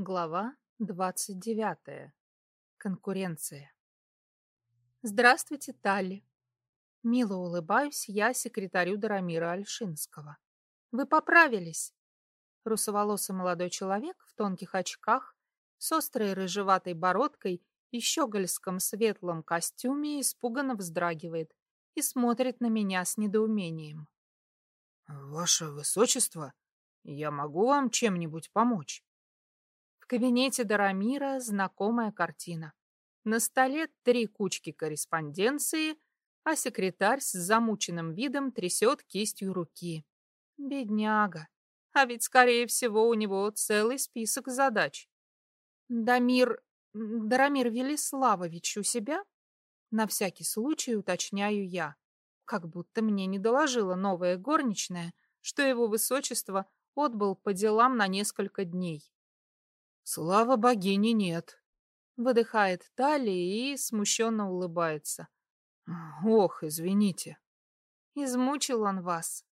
Глава 29. Конкуренция. Здравствуйте, Талли. Мило улыбаюсь я секретарю Дарамира Альшинского. Вы поправились? Русоволосый молодой человек в тонких очках, с острой рыжеватой бородкой и щегольском светлом костюме испуганно вздрагивает и смотрит на меня с недоумением. «Ваше Высочество, я могу вам чем-нибудь помочь?» Кабинете Дарамира знакомая картина. На столе три кучки корреспонденции, а секретарь с замученным видом трясет кистью руки. Бедняга. А ведь, скорее всего, у него целый список задач. Дамир... Дарамир Велиславович у себя? На всякий случай уточняю я. Как будто мне не доложила новая горничная, что его высочество отбыл по делам на несколько дней. Слава богине нет. Выдыхает Тали и смущенно улыбается. Ох, извините. Измучил он вас.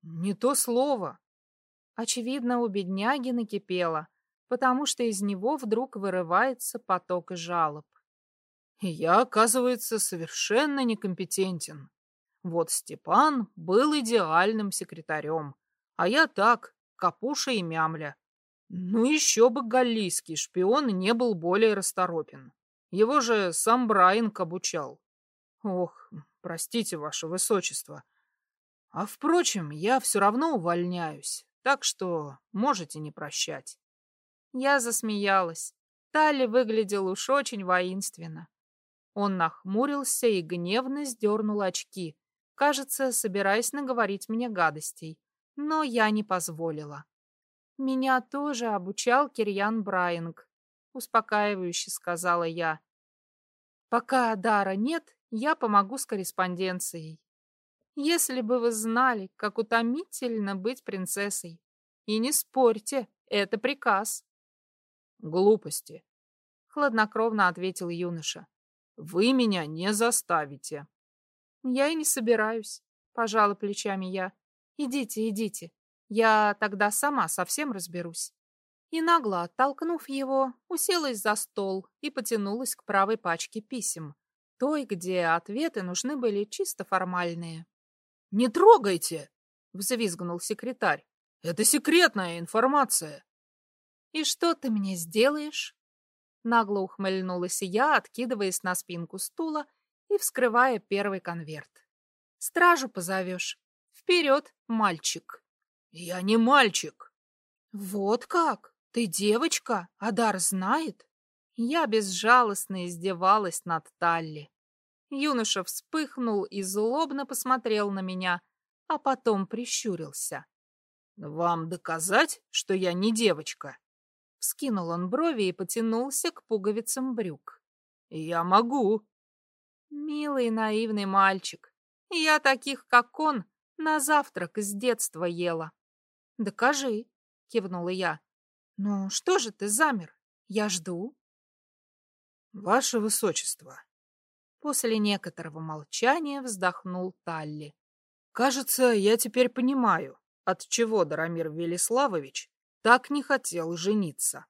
Не то слово. Очевидно, у бедняги накипело, потому что из него вдруг вырывается поток жалоб. я, оказывается, совершенно некомпетентен. Вот Степан был идеальным секретарем, а я так, капуша и мямля. Ну еще бы галлийский шпион не был более расторопен. Его же сам Брайанг обучал. Ох, простите, ваше высочество. А впрочем, я все равно увольняюсь, так что можете не прощать. Я засмеялась. Тали выглядел уж очень воинственно. Он нахмурился и гневно сдернул очки, кажется, собираясь наговорить мне гадостей. Но я не позволила. Меня тоже обучал Кирьян Брайанг, успокаивающе сказала я. Пока дара нет, я помогу с корреспонденцией. Если бы вы знали, как утомительно быть принцессой. И не спорьте, это приказ. Глупости, хладнокровно ответил юноша. Вы меня не заставите. Я и не собираюсь, пожала плечами я. Идите, идите. Я тогда сама совсем разберусь. И нагло оттолкнув его, уселась за стол и потянулась к правой пачке писем, той, где ответы нужны были чисто формальные. «Не трогайте!» — взвизгнул секретарь. «Это секретная информация!» «И что ты мне сделаешь?» Нагло ухмыльнулась я, откидываясь на спинку стула и вскрывая первый конверт. «Стражу позовешь. Вперед, мальчик!» «Я не мальчик!» «Вот как? Ты девочка? Адар знает?» Я безжалостно издевалась над Талли. Юноша вспыхнул и злобно посмотрел на меня, а потом прищурился. «Вам доказать, что я не девочка?» Вскинул он брови и потянулся к пуговицам брюк. «Я могу». Милый наивный мальчик. Я таких, как он, на завтрак с детства ела. «Докажи», — кивнула я. «Ну, что же ты замер? Я жду». «Ваше Высочество!» После некоторого молчания вздохнул Талли. «Кажется, я теперь понимаю, от чего Дарамир Велиславович так не хотел жениться».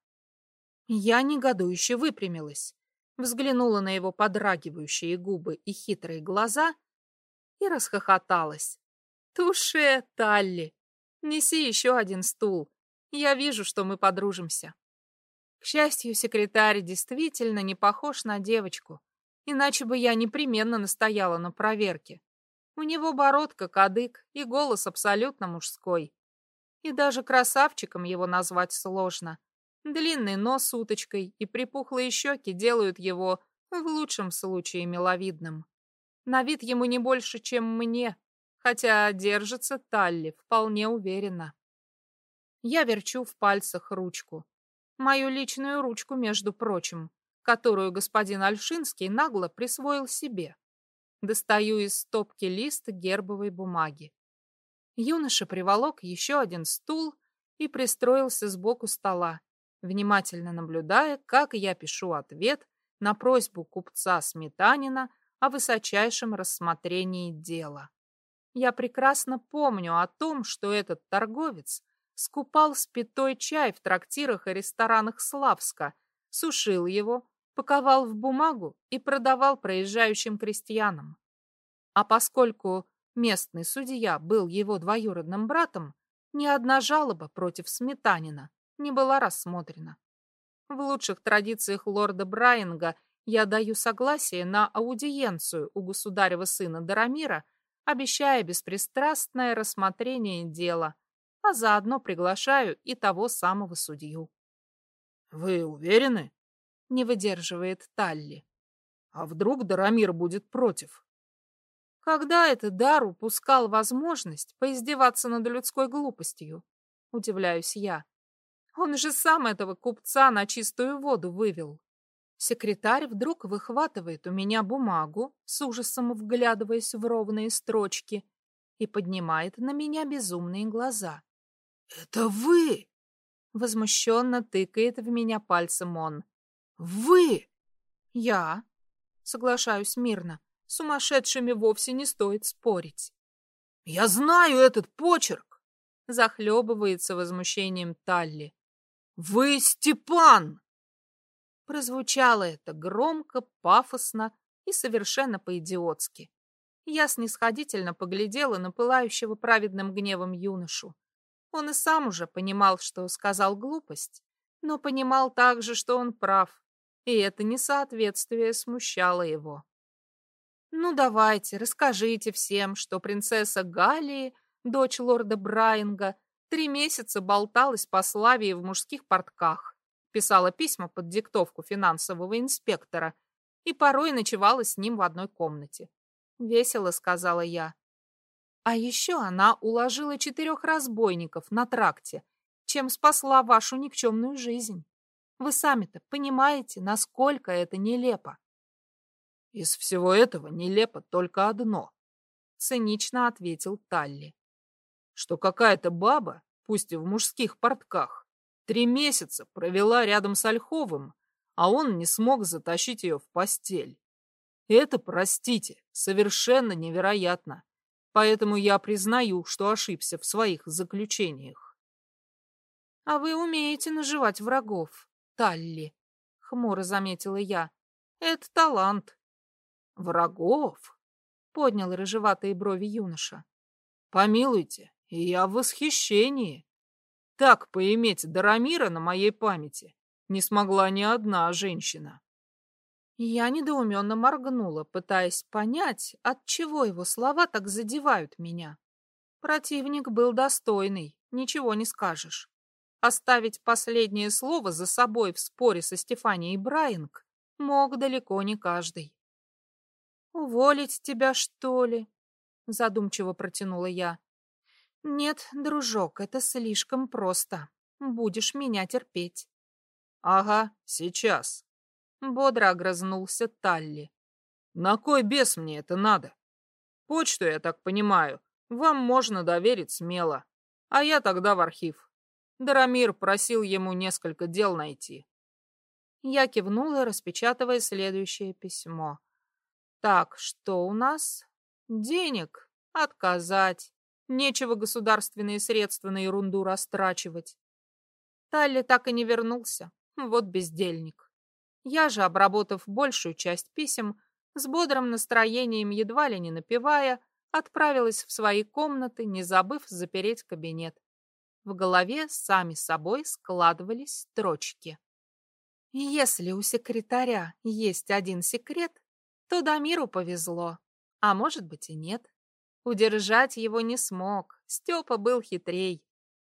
Я негодующе выпрямилась, взглянула на его подрагивающие губы и хитрые глаза и расхохоталась. «Туше, Талли! Неси еще один стул. Я вижу, что мы подружимся. К счастью, секретарь действительно не похож на девочку, иначе бы я непременно настояла на проверке. У него бородка, кадык и голос абсолютно мужской. И даже красавчиком его назвать сложно. Длинный нос с уточкой и припухлые щеки делают его, в лучшем случае, миловидным. На вид ему не больше, чем мне, хотя держится Талли вполне уверенно. Я верчу в пальцах ручку. Мою личную ручку, между прочим, которую господин Альшинский нагло присвоил себе. Достаю из стопки лист гербовой бумаги. Юноша приволок еще один стул и пристроился сбоку стола, внимательно наблюдая, как я пишу ответ на просьбу купца Сметанина о высочайшем рассмотрении дела. Я прекрасно помню о том, что этот торговец скупал спитой чай в трактирах и ресторанах Славска, сушил его, паковал в бумагу и продавал проезжающим крестьянам. А поскольку местный судья был его двоюродным братом, ни одна жалоба против Сметанина не была рассмотрена. В лучших традициях лорда Брайанга я даю согласие на аудиенцию у государева сына Дарамира, обещая беспристрастное рассмотрение дела, а заодно приглашаю и того самого судью. «Вы уверены?» — не выдерживает Талли. «А вдруг Дарамир будет против?» Когда этот дар упускал возможность поиздеваться над людской глупостью? Удивляюсь я. Он же сам этого купца на чистую воду вывел. Секретарь вдруг выхватывает у меня бумагу, с ужасом вглядываясь в ровные строчки, и поднимает на меня безумные глаза. «Это вы!» Возмущенно тыкает в меня пальцем он. «Вы!» «Я?» Соглашаюсь мирно. Сумасшедшими вовсе не стоит спорить. «Я знаю этот почерк!» Захлебывается возмущением Талли. «Вы Степан!» Прозвучало это громко, пафосно и совершенно по-идиотски. Я снисходительно поглядела на пылающего праведным гневом юношу. Он и сам уже понимал, что сказал глупость, но понимал также, что он прав, и это несоответствие смущало его. Ну давайте, расскажите всем, что принцесса Галии, дочь лорда Брайанга, три месяца болталась по Славии в мужских портках, писала письма под диктовку финансового инспектора и порой ночевала с ним в одной комнате. Весело сказала я. А еще она уложила четырех разбойников на тракте, чем спасла вашу никчемную жизнь. Вы сами-то понимаете, насколько это нелепо. Из всего этого нелепо только одно, цинично ответил Талли. Что какая-то баба, пусть и в мужских портках, три месяца провела рядом с Ольховым, а он не смог затащить ее в постель. Это, простите, совершенно невероятно. Поэтому я признаю, что ошибся в своих заключениях. — А вы умеете наживать врагов, Талли, — хмуро заметила я. — Это талант. Врагов? Поднял рыжеватые брови юноша. Помилуйте, я в восхищении. Так поиметь Дарамира на моей памяти не смогла ни одна женщина. Я недоуменно моргнула, пытаясь понять, от чего его слова так задевают меня. Противник был достойный, ничего не скажешь. Оставить последнее слово за собой в споре со Стефанией Брайанг мог далеко не каждый. «Уволить тебя, что ли?» — задумчиво протянула я. «Нет, дружок, это слишком просто. Будешь меня терпеть». «Ага, сейчас», — бодро огрызнулся Талли. «На кой бес мне это надо? Почту, я так понимаю, вам можно доверить смело, а я тогда в архив. Дарамир просил ему несколько дел найти». Я кивнула, распечатывая следующее письмо. Так, что у нас? Денег? Отказать. Нечего государственные средства на ерунду растрачивать. Талли так и не вернулся. Вот бездельник. Я же, обработав большую часть писем, с бодрым настроением, едва ли не напевая, отправилась в свои комнаты, не забыв запереть кабинет. В голове сами собой складывались строчки. Если у секретаря есть один секрет, то Дамиру повезло, а может быть и нет. Удержать его не смог, Степа был хитрей.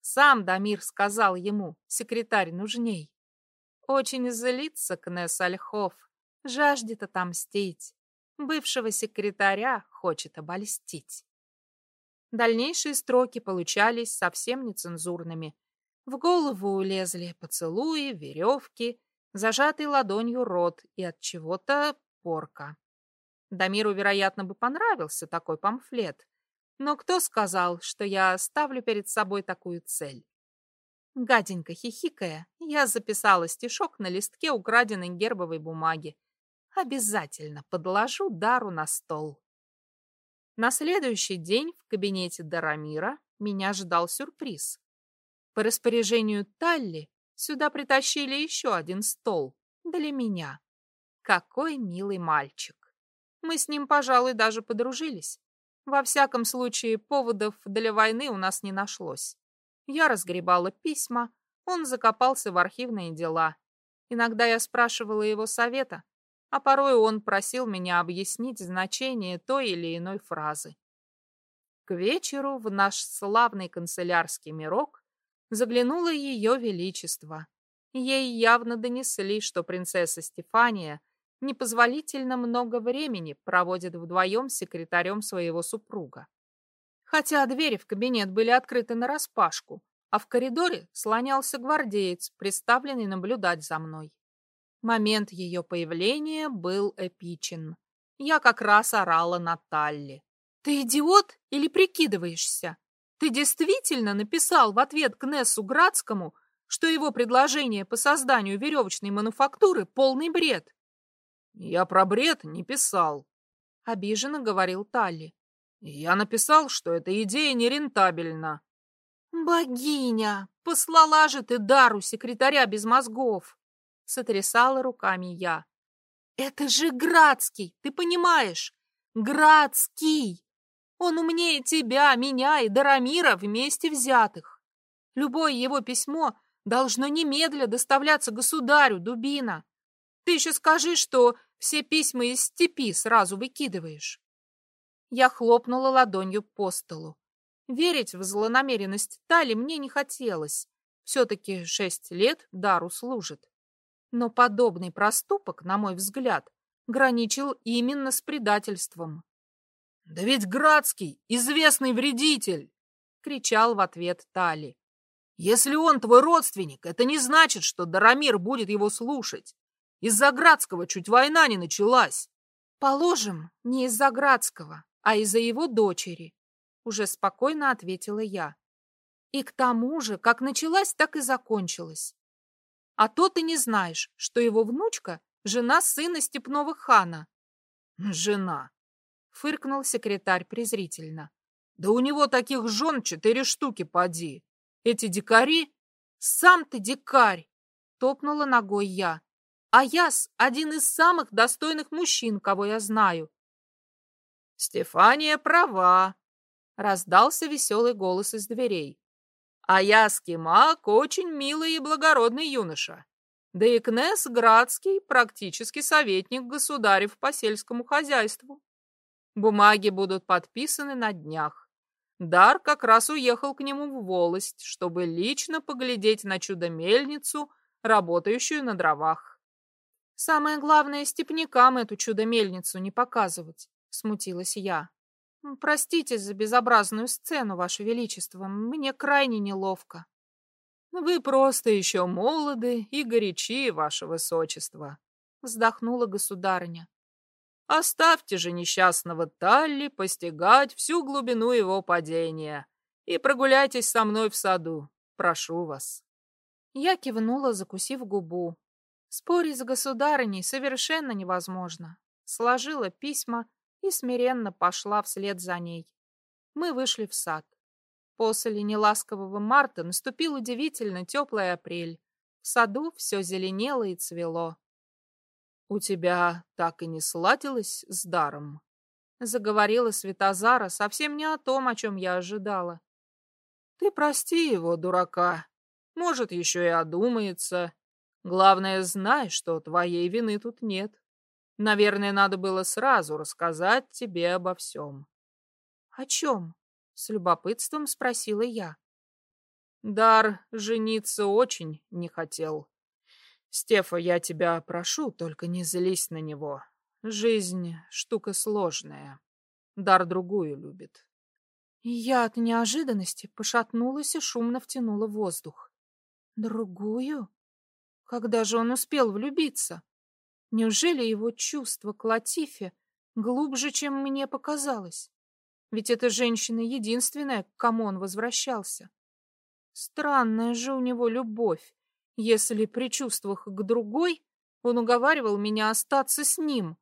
Сам Дамир сказал ему, секретарь нужней. Очень злится Кнесс Ольхов, жаждет отомстить. Бывшего секретаря хочет обольстить. Дальнейшие строки получались совсем нецензурными. В голову улезли поцелуи, веревки, зажатый ладонью рот и от чего-то порка. Дамиру, вероятно, бы понравился такой памфлет. Но кто сказал, что я ставлю перед собой такую цель? Гаденько хихикая, я записала стишок на листке украденной гербовой бумаги. Обязательно подложу Дару на стол. На следующий день в кабинете Дарамира меня ждал сюрприз. По распоряжению Талли сюда притащили еще один стол для меня. Какой милый мальчик. Мы с ним, пожалуй, даже подружились. Во всяком случае, поводов для войны у нас не нашлось. Я разгребала письма, он закопался в архивные дела. Иногда я спрашивала его совета, а порой он просил меня объяснить значение той или иной фразы. К вечеру в наш славный канцелярский мирок заглянуло ее величество. Ей явно донесли, что принцесса Стефания непозволительно много времени проводит вдвоем с секретарем своего супруга. Хотя двери в кабинет были открыты нараспашку, а в коридоре слонялся гвардеец, приставленный наблюдать за мной. Момент ее появления был эпичен. Я как раз орала на Талли. «Ты идиот или прикидываешься? Ты действительно написал в ответ Кнессу Градскому, что его предложение по созданию веревочной мануфактуры — полный бред?» «Я про бред не писал», — обиженно говорил Талли. «Я написал, что эта идея нерентабельна». «Богиня! Послала же ты дару секретаря без мозгов!» — сотрясала руками я. «Это же Градский, ты понимаешь? Градский! Он умнее тебя, меня и Дарамира вместе взятых. Любое его письмо должно немедля доставляться государю, Дубина. Ты еще скажи, что все письма из степи сразу выкидываешь. Я хлопнула ладонью по столу. Верить в злонамеренность Тали мне не хотелось. Все-таки шесть лет дару служит. Но подобный проступок, на мой взгляд, граничил именно с предательством. «Да ведь Градский — известный вредитель!» — кричал в ответ Тали. «Если он твой родственник, это не значит, что Дарамир будет его слушать. Из-за Градского чуть война не началась. Положим, не из-за Градского, а из-за его дочери, уже спокойно ответила я. И к тому же, как началась, так и закончилась. А то ты не знаешь, что его внучка — жена сына степного хана. Жена, фыркнул секретарь презрительно. Да у него таких жен четыре штуки поди. Эти дикари... Сам ты дикарь! Топнула ногой я. А Яс — один из самых достойных мужчин, кого я знаю. Стефания права, — раздался веселый голос из дверей. А Яский маг очень милый и благородный юноша. Да и Кнесс Градский практически советник государев по сельскому хозяйству. Бумаги будут подписаны на днях. Дар как раз уехал к нему в волость, чтобы лично поглядеть на чудо-мельницу, работающую на дровах. Самое главное, степнякам эту чудо-мельницу не показывать, смутилась я. Простите за безобразную сцену, Ваше Величество, мне крайне неловко. Вы просто еще молоды и горячи, Ваше Высочество, вздохнула государыня. Оставьте же несчастного Талли постигать всю глубину его падения и прогуляйтесь со мной в саду, прошу вас. Я кивнула, закусив губу. Спорить с государыней совершенно невозможно. Сложила письма и смиренно пошла вслед за ней. Мы вышли в сад. После неласкового марта наступил удивительно теплый апрель. В саду все зеленело и цвело. — У тебя так и не сладилось с даром? — заговорила Светозара совсем не о том, о чем я ожидала. — Ты прости его, дурака. Может, еще и одумается Главное, знай, что твоей вины тут нет. Наверное, надо было сразу рассказать тебе обо всем. — О чем? — с любопытством спросила я. Дар жениться очень не хотел. Стефа, я тебя прошу, только не злись на него. Жизнь — штука сложная. Дар другую любит. Я от неожиданности пошатнулась и шумно втянула воздух. Другую? Когда же он успел влюбиться? Неужели его чувство к Латифе глубже, чем мне показалось? Ведь эта женщина единственная, к кому он возвращался. Странная же у него любовь, если при чувствах к другой он уговаривал меня остаться с ним.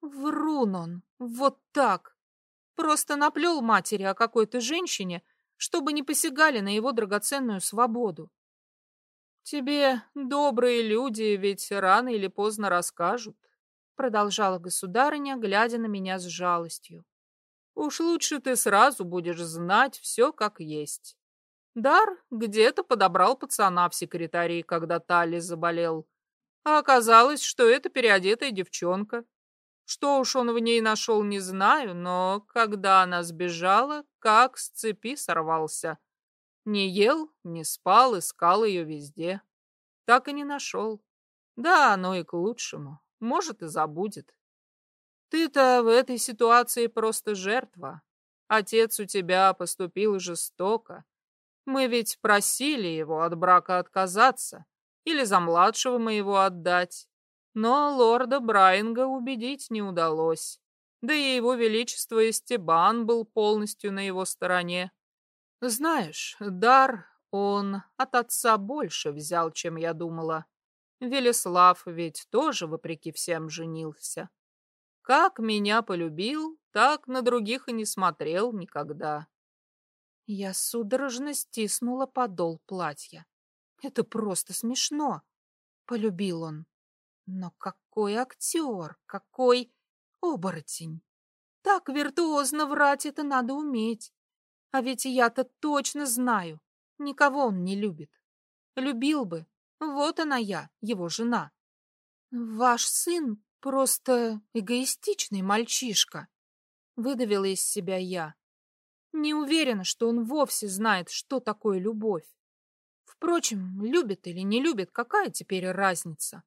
Врун он, вот так. Просто наплел матери о какой-то женщине, чтобы не посягали на его драгоценную свободу. «Тебе добрые люди ведь рано или поздно расскажут», продолжала государыня, глядя на меня с жалостью. «Уж лучше ты сразу будешь знать все как есть. Дар где-то подобрал пацана в секретарии, когда Тали заболел. А оказалось, что это переодетая девчонка. Что уж он в ней нашел, не знаю, но когда она сбежала, как с цепи сорвался. Не ел, не спал, искал ее везде. Так и не нашел. Да, оно и к лучшему. Может, и забудет. Ты-то в этой ситуации просто жертва. Отец у тебя поступил жестоко. Мы ведь просили его от брака отказаться или за младшего моего отдать. Но лорда Брайанга убедить не удалось. Да и его величество Эстебан был полностью на его стороне. Знаешь, дар он от отца больше взял, чем я думала. Велеслав ведь тоже, вопреки всем, женился. Как меня полюбил, так на других и не смотрел никогда. Я судорожно стиснула подол платья. Это просто смешно. Полюбил он. Но какой актер, какой оборотень. Так виртуозно врать это надо уметь. А ведь я-то точно знаю, никого он не любит. Любил бы. Вот она я, его жена. Ваш сын просто эгоистичный мальчишка. Выдавила из себя я. Не уверена, что он вовсе знает, что такое любовь. Впрочем, любит или не любит, какая теперь разница?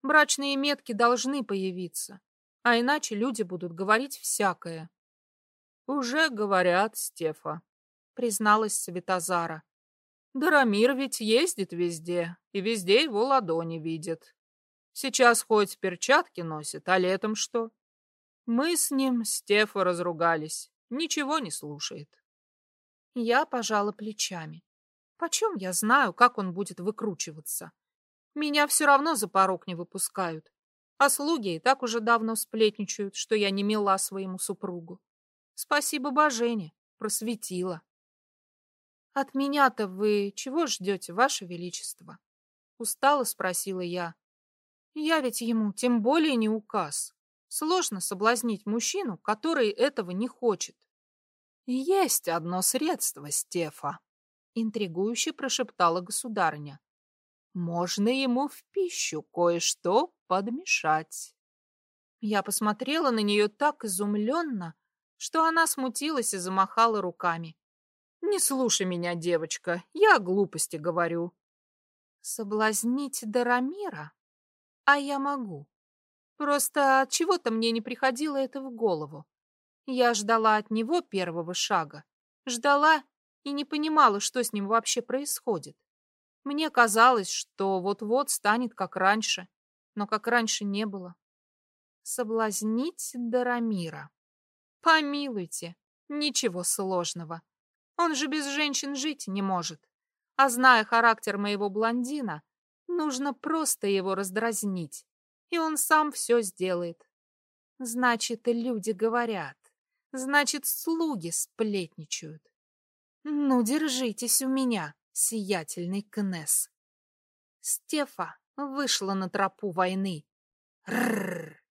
Брачные метки должны появиться, а иначе люди будут говорить всякое. Уже говорят, Стефа, призналась Светозара. Дарамир ведь ездит везде, и везде его ладони видят. Сейчас хоть перчатки носит, а летом что? Мы с ним, Стефа, разругались. Ничего не слушает. Я пожала плечами. Почем я знаю, как он будет выкручиваться? Меня все равно за порог не выпускают. А слуги и так уже давно сплетничают, что я не мила своему супругу. Спасибо Божене, просветила. От меня-то вы чего ждете, ваше величество? Устало спросила я. Я ведь ему тем более не указ. Сложно соблазнить мужчину, который этого не хочет. Есть одно средство, Стефа, интригующе прошептала государыня. Можно ему в пищу кое-что подмешать. Я посмотрела на нее так изумленно, что она смутилась и замахала руками. «Не слушай меня, девочка, я глупости говорю». «Соблазнить Дарамира? А я могу. Просто от чего-то мне не приходило это в голову. Я ждала от него первого шага. Ждала и не понимала, что с ним вообще происходит. Мне казалось, что вот-вот станет как раньше, но как раньше не было. Соблазнить Дарамира. Помилуйте, ничего сложного. Он же без женщин жить не может. А зная характер моего блондина, нужно просто его раздразнить, и он сам все сделает. Значит, люди говорят. Значит, слуги сплетничают. Ну, держитесь у меня, сиятельный Кнесс. Стефа вышла на тропу войны. Рррр!